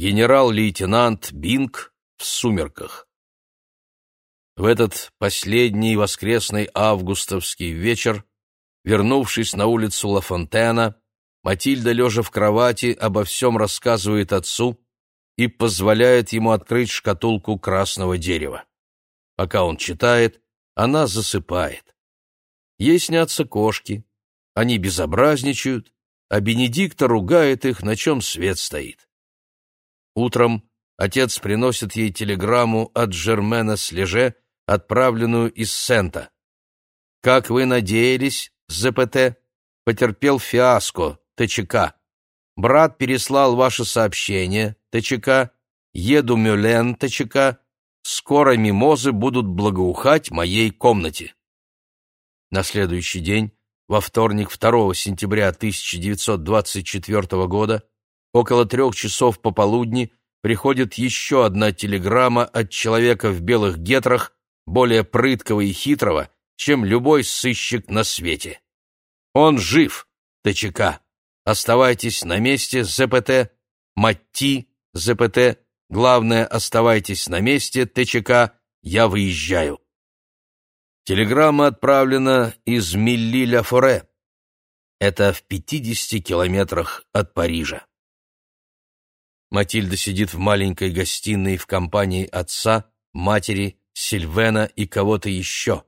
Генерал-лейтенант Бинг в сумерках. В этот последний воскресный августовский вечер, вернувшись на улицу Ла Фонтена, Матильда, лежа в кровати, обо всем рассказывает отцу и позволяет ему открыть шкатулку красного дерева. Пока он читает, она засыпает. Ей снятся кошки, они безобразничают, а Бенедикта ругает их, на чем свет стоит. Утром отец приносит ей телеграмму от Жермена Слеже, отправленную из Сента. «Как вы надеялись, ЗПТ потерпел фиаско, ТЧК. Брат переслал ваше сообщение, ТЧК. Еду Мюлен, ТЧК. Скоро мимозы будут благоухать моей комнате». На следующий день, во вторник 2 сентября 1924 года, около трех часов пополудни, приходит еще одна телеграмма от человека в белых гетрах, более прыткого и хитрого, чем любой сыщик на свете. Он жив, ТЧК. Оставайтесь на месте, ЗПТ. Матти, ЗПТ. Главное, оставайтесь на месте, ТЧК. Я выезжаю. Телеграмма отправлена из Милли-ля-Форе. Это в 50 километрах от Парижа. Матильда сидит в маленькой гостиной в компании отца, матери, Сильвена и кого-то еще.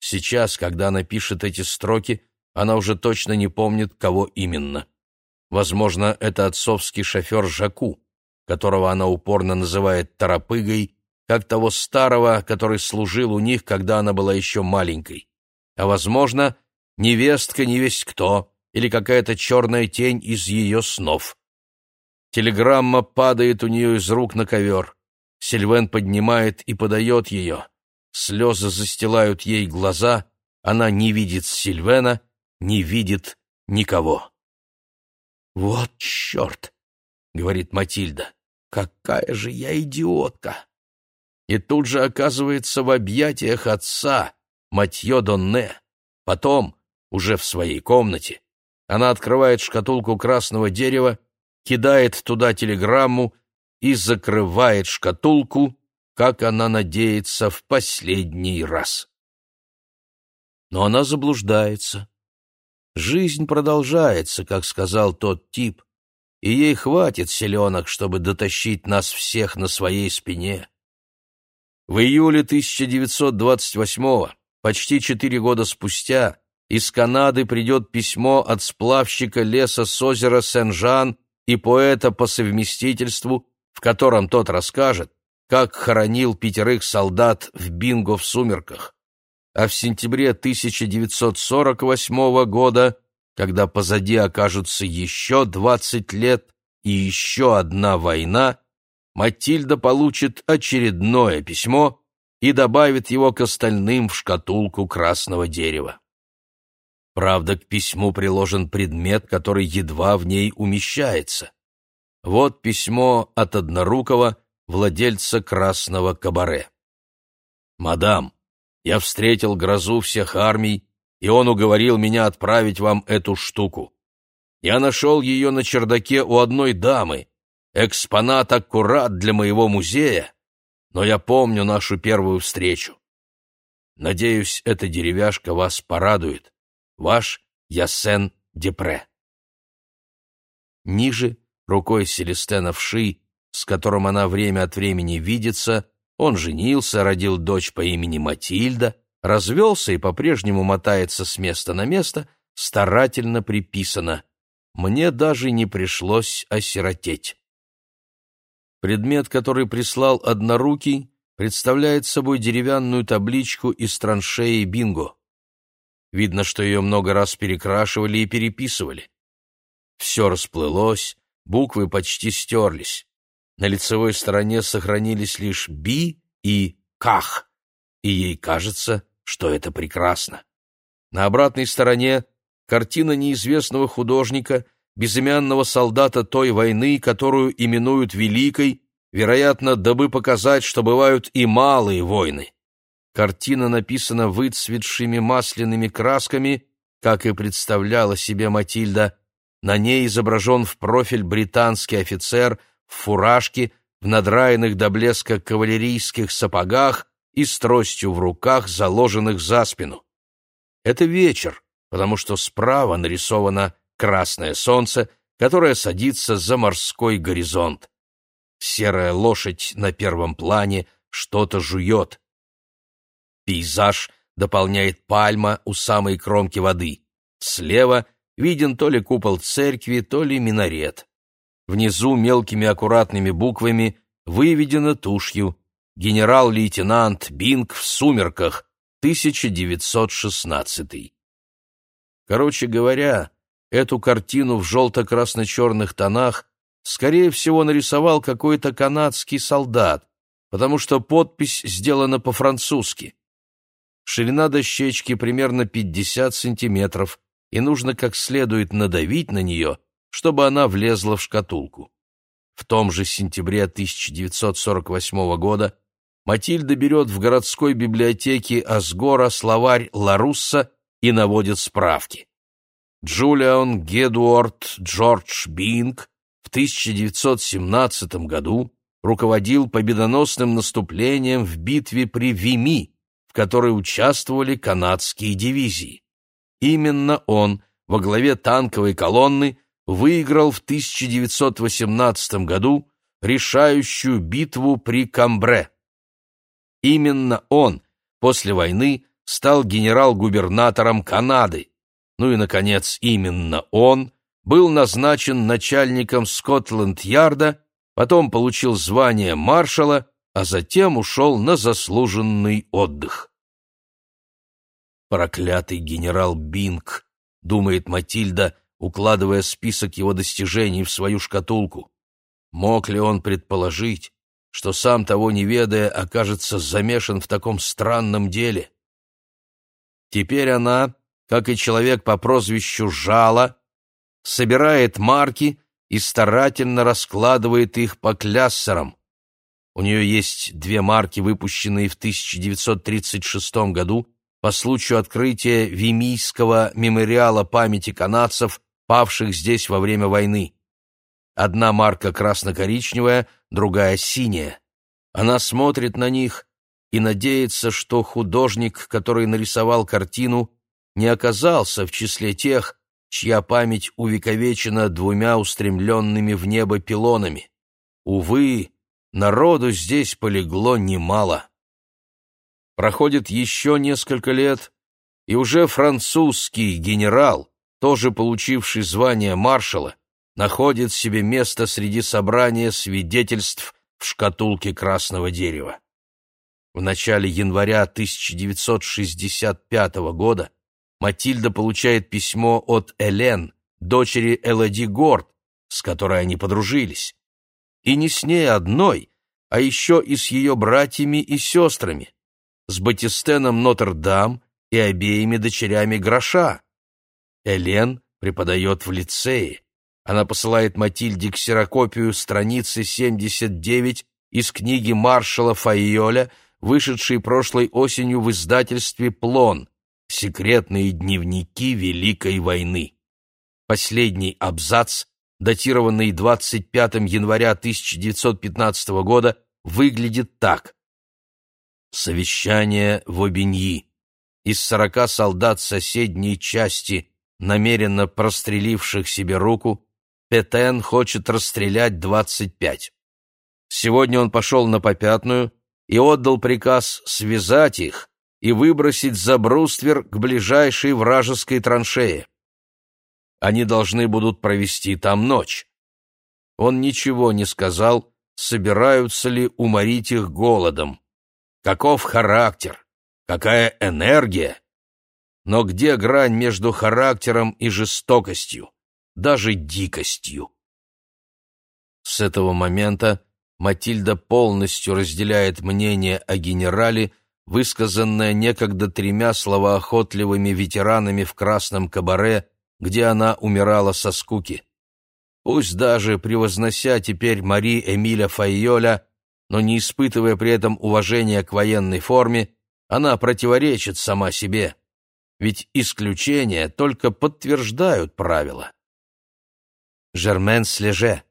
Сейчас, когда она пишет эти строки, она уже точно не помнит, кого именно. Возможно, это отцовский шофер Жаку, которого она упорно называет «торопыгой», как того старого, который служил у них, когда она была еще маленькой. А, возможно, невестка не кто, или какая-то черная тень из ее снов. Телеграмма падает у нее из рук на ковер. Сильвен поднимает и подает ее. Слезы застилают ей глаза, она не видит Сильвена, не видит никого. «Вот черт!» — говорит Матильда. «Какая же я идиотка!» И тут же оказывается в объятиях отца, Матье Донне. Потом, уже в своей комнате, она открывает шкатулку красного дерева кидает туда телеграмму и закрывает шкатулку, как она надеется, в последний раз. Но она заблуждается. Жизнь продолжается, как сказал тот тип, и ей хватит селенок, чтобы дотащить нас всех на своей спине. В июле 1928-го, почти четыре года спустя, из Канады придет письмо от сплавщика леса с озера Сен-Жан и поэта по совместительству, в котором тот расскажет, как хоронил пятерых солдат в Бинго в сумерках. А в сентябре 1948 года, когда позади окажутся еще 20 лет и еще одна война, Матильда получит очередное письмо и добавит его к остальным в шкатулку красного дерева. Правда, к письму приложен предмет, который едва в ней умещается. Вот письмо от однорукого владельца красного кабаре. «Мадам, я встретил грозу всех армий, и он уговорил меня отправить вам эту штуку. Я нашел ее на чердаке у одной дамы, экспонат аккурат для моего музея, но я помню нашу первую встречу. Надеюсь, эта деревяшка вас порадует. Ваш Ясен Депре. Ниже, рукой Селестена Вши, с которым она время от времени видится, он женился, родил дочь по имени Матильда, развелся и по-прежнему мотается с места на место, старательно приписано «Мне даже не пришлось осиротеть». Предмет, который прислал однорукий, представляет собой деревянную табличку из траншеи Бинго. Видно, что ее много раз перекрашивали и переписывали. Все расплылось, буквы почти стерлись. На лицевой стороне сохранились лишь «би» и «ках», и ей кажется, что это прекрасно. На обратной стороне картина неизвестного художника, безымянного солдата той войны, которую именуют Великой, вероятно, дабы показать, что бывают и малые войны. Картина написана выцветшими масляными красками, как и представляла себе Матильда. На ней изображен в профиль британский офицер в фуражке, в надраенных до блеска кавалерийских сапогах и с тростью в руках, заложенных за спину. Это вечер, потому что справа нарисовано красное солнце, которое садится за морской горизонт. Серая лошадь на первом плане что-то жует. Пейзаж дополняет пальма у самой кромки воды. Слева виден то ли купол церкви, то ли минарет. Внизу мелкими аккуратными буквами выведено тушью «Генерал-лейтенант Бинг в сумерках, 1916». Короче говоря, эту картину в желто-красно-черных тонах скорее всего нарисовал какой-то канадский солдат, потому что подпись сделана по-французски. Ширина дощечки примерно 50 сантиметров, и нужно как следует надавить на нее, чтобы она влезла в шкатулку. В том же сентябре 1948 года Матильда берет в городской библиотеке Асгора словарь Ларусса и наводит справки. Джулиан Гедуард Джордж Бинг в 1917 году руководил победоносным наступлением в битве при Вими, которой участвовали канадские дивизии. Именно он во главе танковой колонны выиграл в 1918 году решающую битву при Камбре. Именно он после войны стал генерал-губернатором Канады. Ну и, наконец, именно он был назначен начальником Скотланд-Ярда, потом получил звание маршала, а затем ушел на заслуженный отдых. «Проклятый генерал Бинг», — думает Матильда, укладывая список его достижений в свою шкатулку. Мог ли он предположить, что сам того не ведая окажется замешан в таком странном деле? Теперь она, как и человек по прозвищу Жала, собирает марки и старательно раскладывает их по кляссерам. У нее есть две марки, выпущенные в 1936 году по случаю открытия Вимийского мемориала памяти канадцев павших здесь во время войны. Одна марка красно-коричневая, другая синяя. Она смотрит на них и надеется, что художник, который нарисовал картину, не оказался в числе тех, чья память увековечена двумя устремленными в небо пилонами. Увы, народу здесь полегло немало. Проходит еще несколько лет, и уже французский генерал, тоже получивший звание маршала, находит себе место среди собрания свидетельств в шкатулке красного дерева. В начале января 1965 года Матильда получает письмо от Элен, дочери Элоди Горд, с которой они подружились. И не с ней одной, а еще и с ее братьями и сестрами, с Батистеном Нотр-Дам и обеими дочерями Гроша, Элен преподает в лицее. Она посылает Матильде ксерокопию страницы 79 из книги маршала Файоля, вышедшей прошлой осенью в издательстве «Плон» «Секретные дневники Великой войны». Последний абзац, датированный 25 января 1915 года, выглядит так. Совещание в Обиньи. Из сорока солдат соседней части намеренно простреливших себе руку, Петен хочет расстрелять двадцать пять. Сегодня он пошел на попятную и отдал приказ связать их и выбросить за бруствер к ближайшей вражеской траншее. Они должны будут провести там ночь. Он ничего не сказал, собираются ли уморить их голодом. Каков характер? Какая энергия? Но где грань между характером и жестокостью, даже дикостью? С этого момента Матильда полностью разделяет мнение о генерале, высказанное некогда тремя словоохотливыми ветеранами в красном кабаре, где она умирала со скуки. Пусть даже превознося теперь Мари Эмиля Файоля, но не испытывая при этом уважения к военной форме, она противоречит сама себе ведь исключения только подтверждают правила. Жермен Слеже,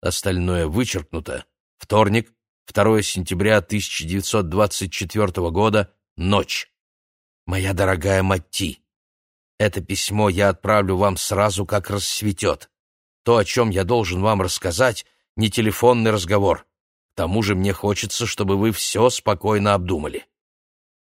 остальное вычеркнуто. Вторник, 2 сентября 1924 года, ночь. Моя дорогая Матти, это письмо я отправлю вам сразу, как рассветет. То, о чем я должен вам рассказать, не телефонный разговор. К тому же мне хочется, чтобы вы все спокойно обдумали.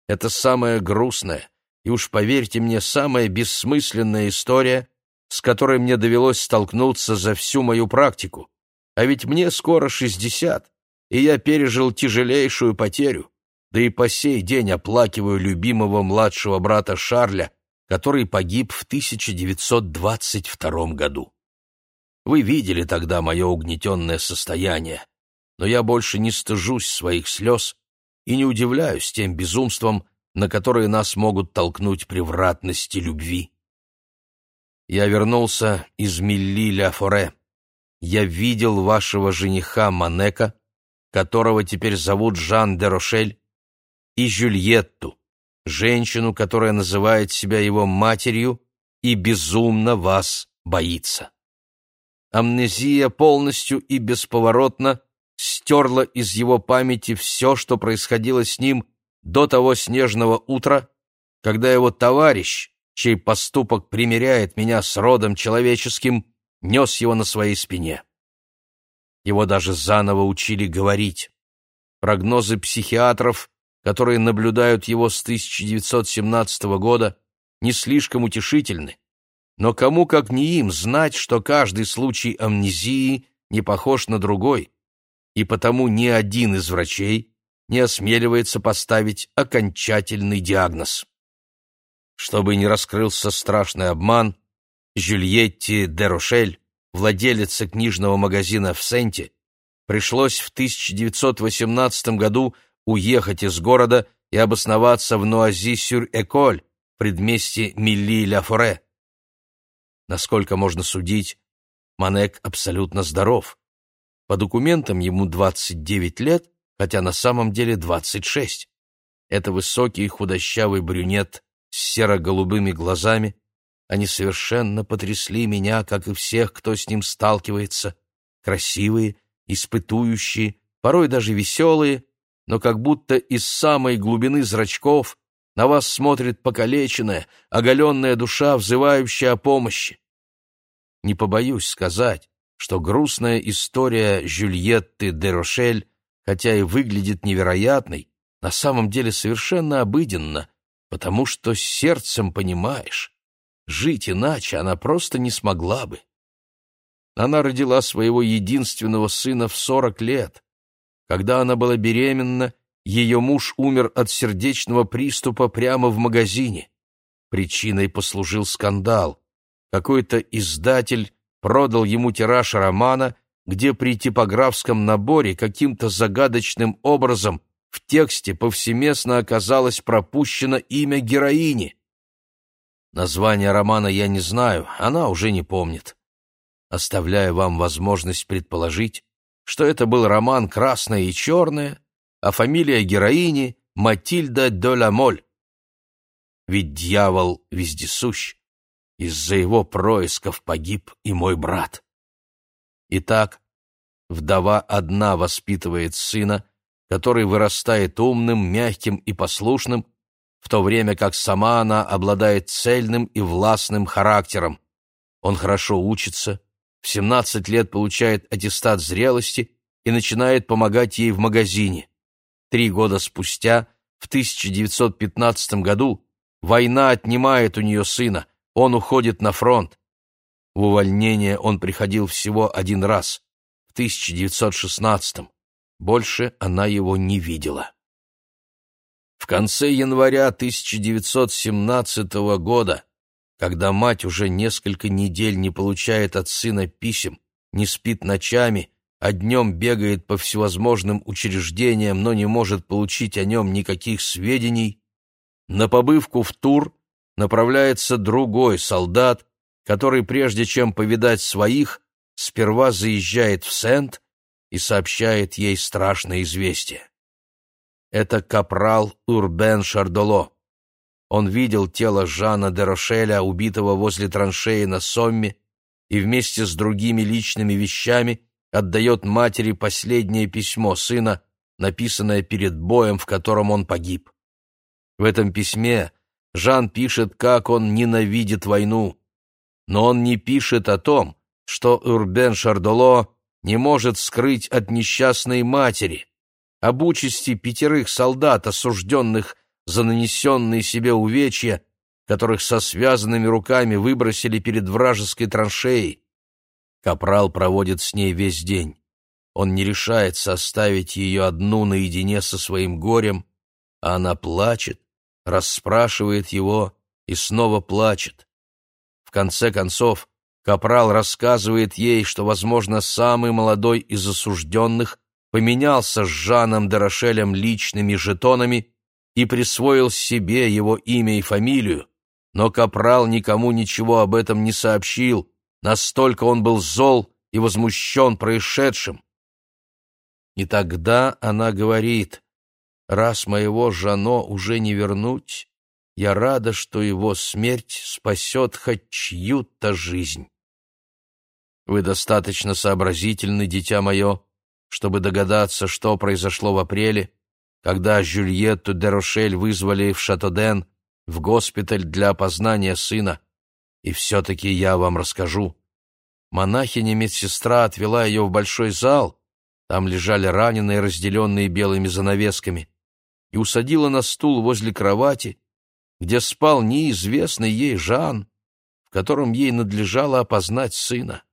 Это самая грустная и уж поверьте мне, самая бессмысленная история, с которой мне довелось столкнуться за всю мою практику. А ведь мне скоро шестьдесят, и я пережил тяжелейшую потерю, да и по сей день оплакиваю любимого младшего брата Шарля, который погиб в 1922 году. Вы видели тогда мое угнетенное состояние, но я больше не стыжусь своих слез и не удивляюсь тем безумством, на которые нас могут толкнуть превратности любви. Я вернулся из Милли-Ля-Форе. Я видел вашего жениха Манека, которого теперь зовут Жан де Рошель, и Жюльетту, женщину, которая называет себя его матерью и безумно вас боится. Амнезия полностью и бесповоротно стерла из его памяти все, что происходило с ним до того снежного утра, когда его товарищ, чей поступок примиряет меня с родом человеческим, нес его на своей спине. Его даже заново учили говорить. Прогнозы психиатров, которые наблюдают его с 1917 года, не слишком утешительны. Но кому, как не им, знать, что каждый случай амнезии не похож на другой, и потому ни один из врачей не осмеливается поставить окончательный диагноз. Чтобы не раскрылся страшный обман, Жюльетти де Рошель владелица книжного магазина в Сенте, пришлось в 1918 году уехать из города и обосноваться в Нуази-сюр-Эколь, предместье Милли-Ля-Форе. Насколько можно судить, Манек абсолютно здоров. По документам ему 29 лет, хотя на самом деле 26. Это высокий худощавый брюнет с серо-голубыми глазами, они совершенно потрясли меня, как и всех, кто с ним сталкивается. Красивые, испытующие, порой даже веселые, но как будто из самой глубины зрачков на вас смотрит покалеченная, оголенная душа, взывающая о помощи. Не побоюсь сказать, что грустная история Жюльетты де Рошель, хотя и выглядит невероятной, на самом деле совершенно обыденна, потому что сердцем понимаешь, Жить иначе она просто не смогла бы. Она родила своего единственного сына в сорок лет. Когда она была беременна, ее муж умер от сердечного приступа прямо в магазине. Причиной послужил скандал. Какой-то издатель продал ему тираж романа, где при типографском наборе каким-то загадочным образом в тексте повсеместно оказалось пропущено имя героини. Название романа я не знаю, она уже не помнит. Оставляю вам возможность предположить, что это был роман «Красное и черное», а фамилия героини — Матильда де ла Моль. Ведь дьявол вездесущ. Из-за его происков погиб и мой брат. Итак, вдова одна воспитывает сына, который вырастает умным, мягким и послушным, в то время как сама она обладает цельным и властным характером. Он хорошо учится, в 17 лет получает аттестат зрелости и начинает помогать ей в магазине. Три года спустя, в 1915 году, война отнимает у нее сына, он уходит на фронт. В увольнение он приходил всего один раз, в 1916 -м. Больше она его не видела. В конце января 1917 года, когда мать уже несколько недель не получает от сына писем, не спит ночами, а днем бегает по всевозможным учреждениям, но не может получить о нем никаких сведений, на побывку в Тур направляется другой солдат, который, прежде чем повидать своих, сперва заезжает в Сент и сообщает ей страшное известие. Это капрал Урбен Шардоло. Он видел тело Жана де Рошеля, убитого возле траншеи на Сомме, и вместе с другими личными вещами отдает матери последнее письмо сына, написанное перед боем, в котором он погиб. В этом письме Жан пишет, как он ненавидит войну. Но он не пишет о том, что Урбен Шардоло не может скрыть от несчастной матери, об участи пятерых солдат, осужденных за нанесенные себе увечья, которых со связанными руками выбросили перед вражеской траншеей. Капрал проводит с ней весь день. Он не решается оставить ее одну наедине со своим горем, а она плачет, расспрашивает его и снова плачет. В конце концов, Капрал рассказывает ей, что, возможно, самый молодой из осужденных поменялся с Жаном Дерошелем личными жетонами и присвоил себе его имя и фамилию, но Капрал никому ничего об этом не сообщил, настолько он был зол и возмущен происшедшим. И тогда она говорит, «Раз моего Жано уже не вернуть, я рада, что его смерть спасет хоть чью-то жизнь». Вы достаточно сообразительны, дитя мое, чтобы догадаться, что произошло в апреле, когда Жюльетту де Рошель вызвали в Шатоден, в госпиталь для опознания сына. И все-таки я вам расскажу. Монахиня-медсестра отвела ее в большой зал, там лежали раненые, разделенные белыми занавесками, и усадила на стул возле кровати, где спал неизвестный ей Жан, в котором ей надлежало опознать сына.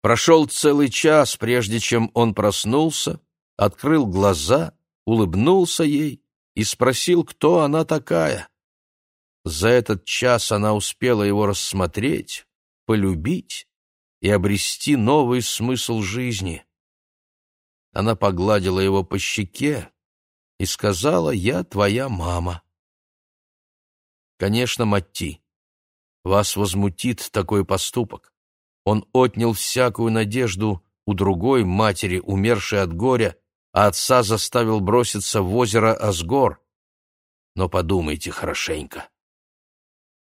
Прошел целый час, прежде чем он проснулся, открыл глаза, улыбнулся ей и спросил, кто она такая. За этот час она успела его рассмотреть, полюбить и обрести новый смысл жизни. Она погладила его по щеке и сказала «Я твоя мама». Конечно, Матти, вас возмутит такой поступок. Он отнял всякую надежду у другой матери, умершей от горя, а отца заставил броситься в озеро Асгор. Но подумайте хорошенько.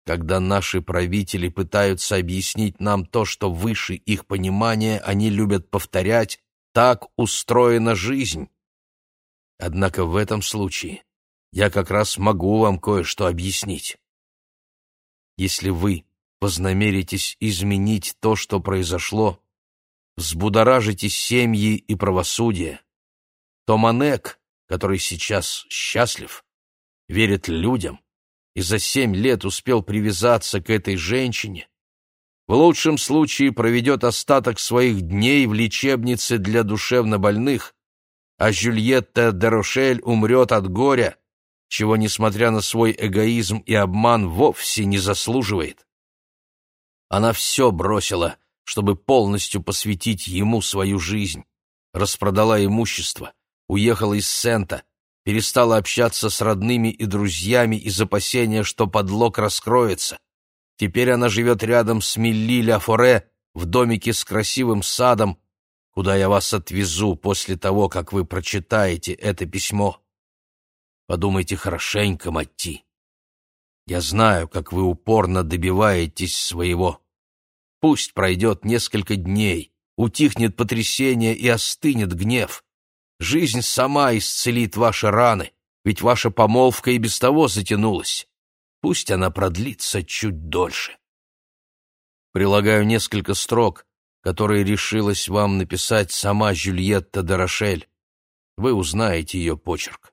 Когда наши правители пытаются объяснить нам то, что выше их понимания, они любят повторять «так устроена жизнь». Однако в этом случае я как раз могу вам кое-что объяснить. Если вы вознамеритесь изменить то, что произошло, взбудоражите семьи и правосудие, то Манек, который сейчас счастлив, верит людям и за семь лет успел привязаться к этой женщине, в лучшем случае проведет остаток своих дней в лечебнице для душевнобольных, а Жюльетта де умрет от горя, чего, несмотря на свой эгоизм и обман, вовсе не заслуживает. Она все бросила, чтобы полностью посвятить ему свою жизнь. Распродала имущество, уехала из Сента, перестала общаться с родными и друзьями из опасения, что подлог раскроется. Теперь она живет рядом с Милли Ля Форе в домике с красивым садом, куда я вас отвезу после того, как вы прочитаете это письмо. Подумайте хорошенько, Матти. Я знаю, как вы упорно добиваетесь своего. Пусть пройдет несколько дней, утихнет потрясение и остынет гнев. Жизнь сама исцелит ваши раны, ведь ваша помолвка и без того затянулась. Пусть она продлится чуть дольше. Прилагаю несколько строк, которые решилась вам написать сама Жюльетта де Рошель. Вы узнаете ее почерк.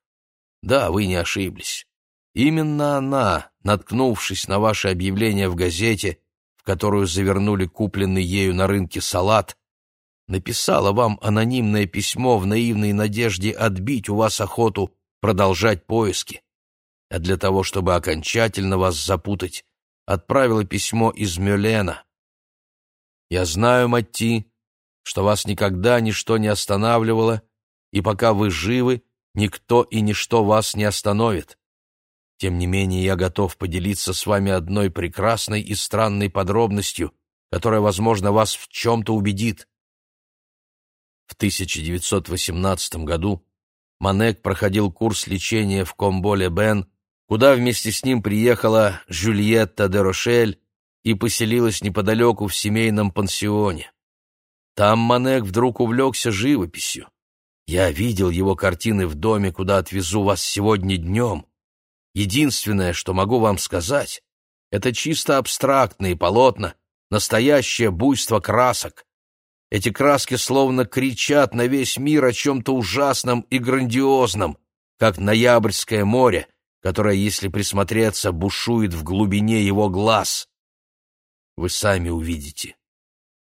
Да, вы не ошиблись. Именно она, наткнувшись на ваше объявление в газете, в которую завернули купленный ею на рынке салат, написала вам анонимное письмо в наивной надежде отбить у вас охоту продолжать поиски. А для того, чтобы окончательно вас запутать, отправила письмо из Мюлена. Я знаю, Матти, что вас никогда ничто не останавливало, и пока вы живы, никто и ничто вас не остановит. Тем не менее, я готов поделиться с вами одной прекрасной и странной подробностью, которая, возможно, вас в чем-то убедит. В 1918 году Манек проходил курс лечения в Комболе-Бен, куда вместе с ним приехала Жюльетта де Рошель и поселилась неподалеку в семейном пансионе. Там Манек вдруг увлекся живописью. Я видел его картины в доме, куда отвезу вас сегодня днем. Единственное, что могу вам сказать, это чисто абстрактные полотна, настоящее буйство красок. Эти краски словно кричат на весь мир о чем-то ужасном и грандиозном, как ноябрьское море, которое, если присмотреться, бушует в глубине его глаз. Вы сами увидите.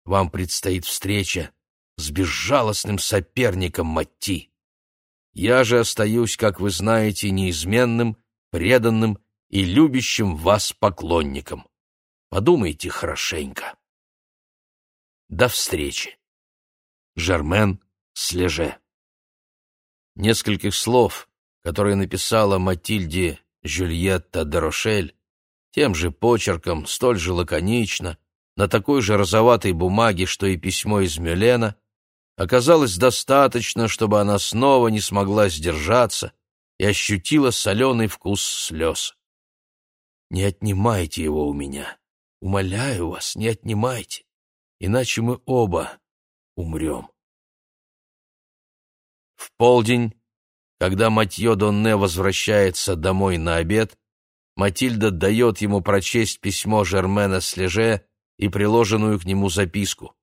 Вам предстоит встреча с безжалостным соперником Матти. Я же остаюсь, как вы знаете, неизменным, преданным и любящим вас поклонником. Подумайте хорошенько. До встречи. Жермен Слеже. Нескольких слов, которые написала Матильде Жюльетта де Рошель, тем же почерком, столь же лаконично, на такой же розоватой бумаге, что и письмо из Мюлена, оказалось достаточно, чтобы она снова не смогла сдержаться и ощутила соленый вкус слез. «Не отнимайте его у меня. Умоляю вас, не отнимайте, иначе мы оба умрем». В полдень, когда Матье Донне возвращается домой на обед, Матильда дает ему прочесть письмо Жермена Слеже и приложенную к нему записку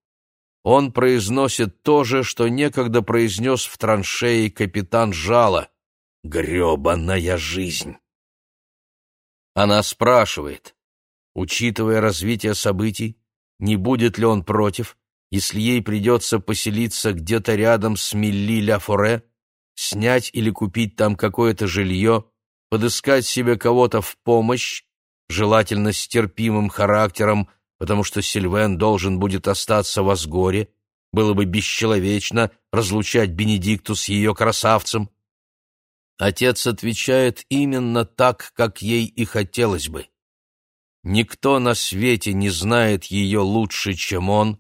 он произносит то же, что некогда произнес в траншеи капитан Жала. «Гребаная жизнь!» Она спрашивает, учитывая развитие событий, не будет ли он против, если ей придется поселиться где-то рядом с Милли-Ля-Форе, снять или купить там какое-то жилье, подыскать себе кого-то в помощь, желательно с терпимым характером, потому что Сильвен должен будет остаться в Асгоре, было бы бесчеловечно разлучать Бенедикту с ее красавцем. Отец отвечает именно так, как ей и хотелось бы. Никто на свете не знает ее лучше, чем он.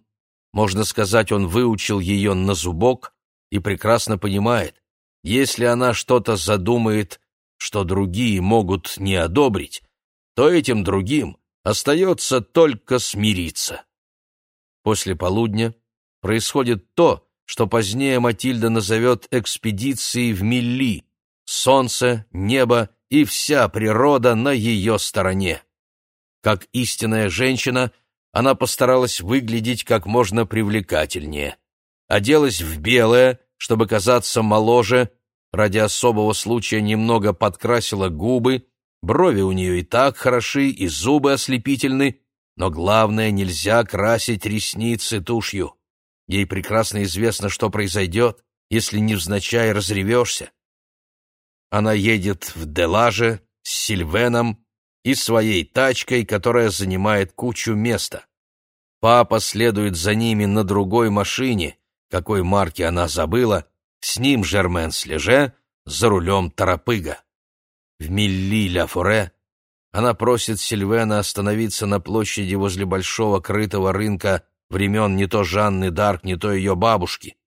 Можно сказать, он выучил ее на зубок и прекрасно понимает, если она что-то задумает, что другие могут не одобрить, то этим другим Остается только смириться. После полудня происходит то, что позднее Матильда назовет экспедицией в Милли. Солнце, небо и вся природа на ее стороне. Как истинная женщина, она постаралась выглядеть как можно привлекательнее. Оделась в белое, чтобы казаться моложе, ради особого случая немного подкрасила губы, Брови у нее и так хороши, и зубы ослепительны, но главное, нельзя красить ресницы тушью. Ей прекрасно известно, что произойдет, если невзначай разревешься. Она едет в Делаже с Сильвеном и своей тачкой, которая занимает кучу места. Папа следует за ними на другой машине, какой марки она забыла, с ним Жермен Слеже, за рулем Тарапыга в Милли-Ля-Форе, она просит Сильвена остановиться на площади возле большого крытого рынка времен не то Жанны Дарк, не то ее бабушки.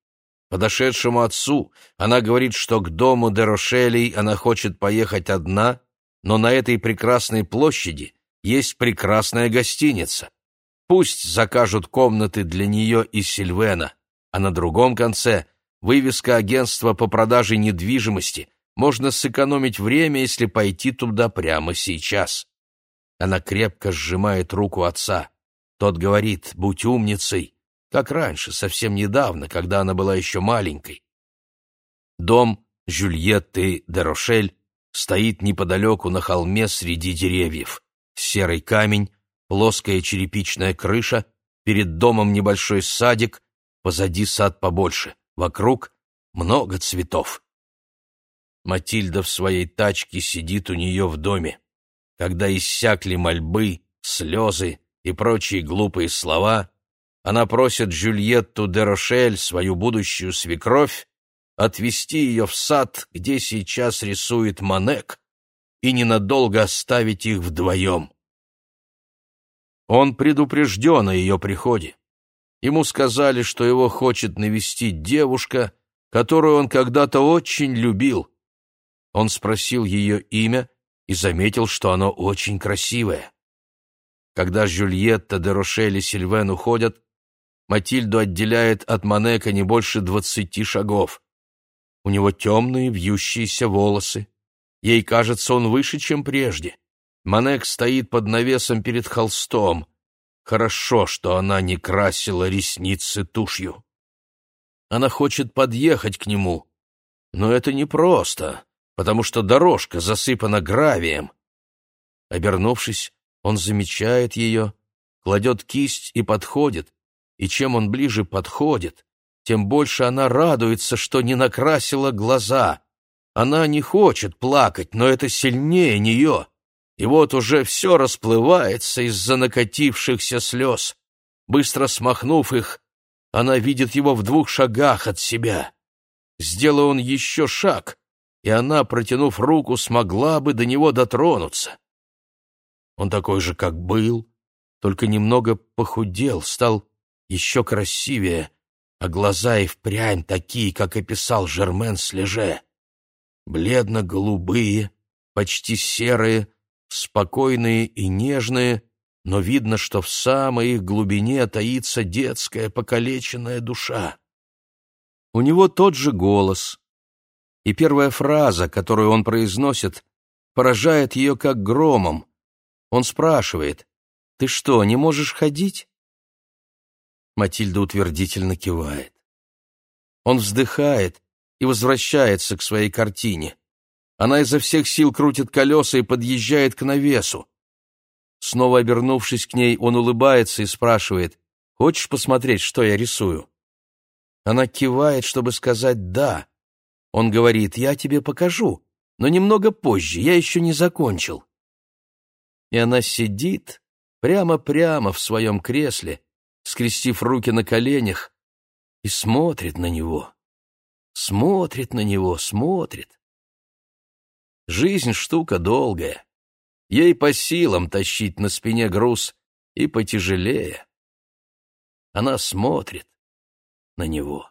Подошедшему отцу она говорит, что к дому де Рошелей она хочет поехать одна, но на этой прекрасной площади есть прекрасная гостиница. Пусть закажут комнаты для нее и Сильвена, а на другом конце вывеска агентства по продаже недвижимости — можно сэкономить время, если пойти туда прямо сейчас. Она крепко сжимает руку отца. Тот говорит, будь умницей, как раньше, совсем недавно, когда она была еще маленькой. Дом Жюльетты де Рошель стоит неподалеку на холме среди деревьев. Серый камень, плоская черепичная крыша, перед домом небольшой садик, позади сад побольше, вокруг много цветов. Матильда в своей тачке сидит у нее в доме. Когда иссякли мольбы, слезы и прочие глупые слова, она просит Жюльетту де Рошель, свою будущую свекровь, отвезти ее в сад, где сейчас рисует Манек, и ненадолго оставить их вдвоем. Он предупрежден о ее приходе. Ему сказали, что его хочет навестить девушка, которую он когда-то очень любил, он спросил ее имя и заметил, что оно очень красивое. Когда Жюльетта де Рошель и Сильвен уходят, Матильду отделяет от Манека не больше двадцати шагов. У него темные вьющиеся волосы. Ей кажется, он выше, чем прежде. Манек стоит под навесом перед холстом. Хорошо, что она не красила ресницы тушью. Она хочет подъехать к нему, но это непросто, потому что дорожка засыпана гравием. Обернувшись, он замечает ее, кладет кисть и подходит, и чем он ближе подходит, тем больше она радуется, что не накрасила глаза. Она не хочет плакать, но это сильнее нее. И вот уже все расплывается из-за накатившихся слез. Быстро смахнув их, она видит его в двух шагах от себя. Сделал он еще шаг, и она, протянув руку, смогла бы до него дотронуться. Он такой же, как был, только немного похудел, стал еще красивее, а глаза и впрямь такие, как описал Жермен Слеже. Бледно-голубые, почти серые, спокойные и нежные, но видно, что в самой их глубине таится детская покалеченная душа. У него тот же голос, и первая фраза, которую он произносит, поражает ее как громом. Он спрашивает, «Ты что, не можешь ходить?» Матильда утвердительно кивает. Он вздыхает и возвращается к своей картине. Она изо всех сил крутит колеса и подъезжает к навесу. Снова обернувшись к ней, он улыбается и спрашивает, «Хочешь посмотреть, что я рисую?» Она кивает, чтобы сказать «да». Он говорит, «Я тебе покажу, но немного позже, я еще не закончил». И она сидит прямо-прямо в своем кресле, скрестив руки на коленях, и смотрит на него. Смотрит на него, смотрит. Жизнь штука долгая. Ей по силам тащить на спине груз и потяжелее. Она смотрит на него.